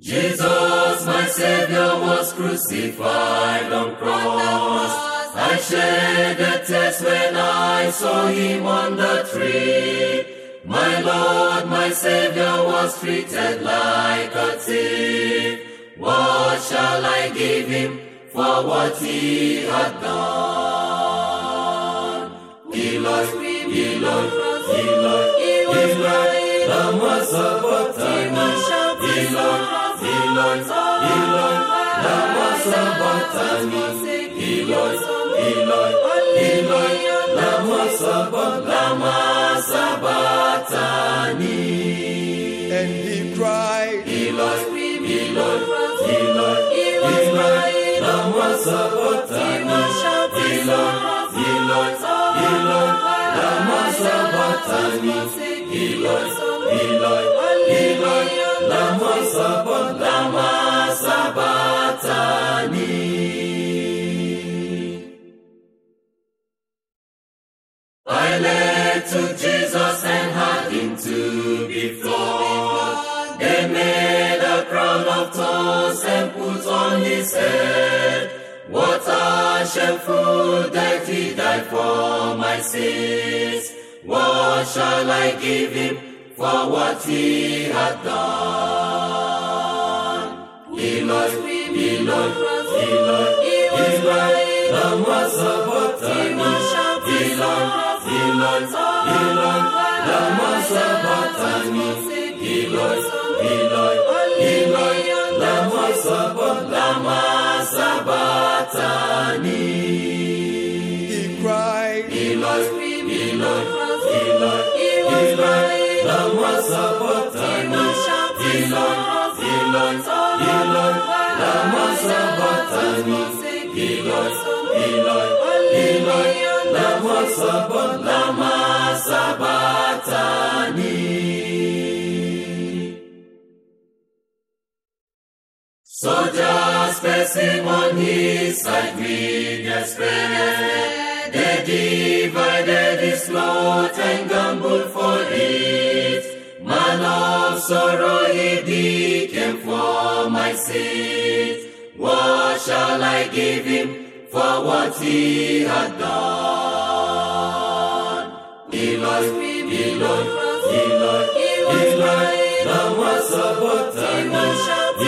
Jesus, my Savior, was crucified on cross. I shed a tears when I saw him on the tree. My Lord, my Savior was treated like a thief. What shall I give him for what he had done? Eloi, Eloi, Eloi, Eloi, lama sabachthani. Eloi, Eloi, Eloi, lama sabachthani. Eloi, Eloi, Eloi, lama sabachthani. Lama sabachthani. And he cried, Eloi, Eloi, Eloi, Eloi, lama sabachthani. Eloi, Eloi, Eloi, lama sabachthani. Eloi, Sabachthani. Pilate took Jesus and had to be. They made a crown of thorns and put on his head. What a shameful death he died for my sins. What shall I give him for what he had done? Eloi, Eloi, Eloi, Eloi, lama sabachthani. Eloi, Eloi, Eloi, lama sabachthani. Eloi, Eloi, Eloi, lama sabachthani. Lama sabachthani. he cried, Eloi, Eloi, Sabachthani. Eloi, Eloi, Eloi, lama sabachthani. Lama. Soldiers pressing on his side spear. They divided his lot and gambled for it. Man of sorrow, he became for my sins. What shall I give him for what he had done? Eloi, Eloi, Eloi, Eloi, lama sabachthani.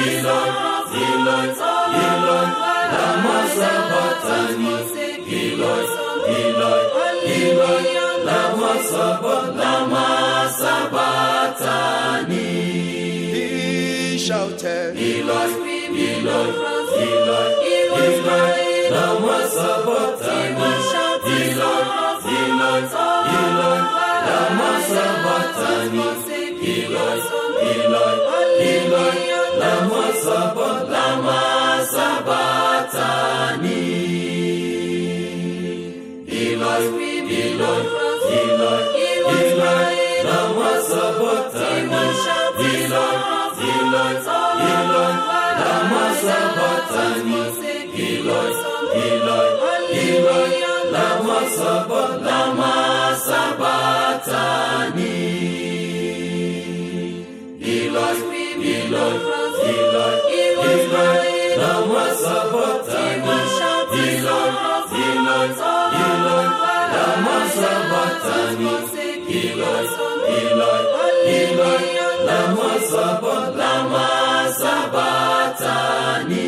Eloi, Eloi, Eloi, lama sabachthani. Eloi, Eloi, Eloi, lama sabachthani. Shouted, Eloi, Eloi, Eloi, Eloi, lama sabachthani. Eloi, Eloi, Eloi, lama sabachthani. Eloi, Eloi, Eloi, lama sabachthani. Lama sabachthani. Eloi, Eloi, Eloi, Eloi, lama sabachthani. Eloi, Eloi, Eloi, lama sabachthani. Eloi, Eloi, Eloi, lama sabachthani. Lama sabachthani. Eloi, Eloi, Eloi, Eloi, lama sabachthani. Eloi, Eloi, Eloi, lama sabachthani. Eloi, Eloi, Eloi, lama sabat, lama sabatani.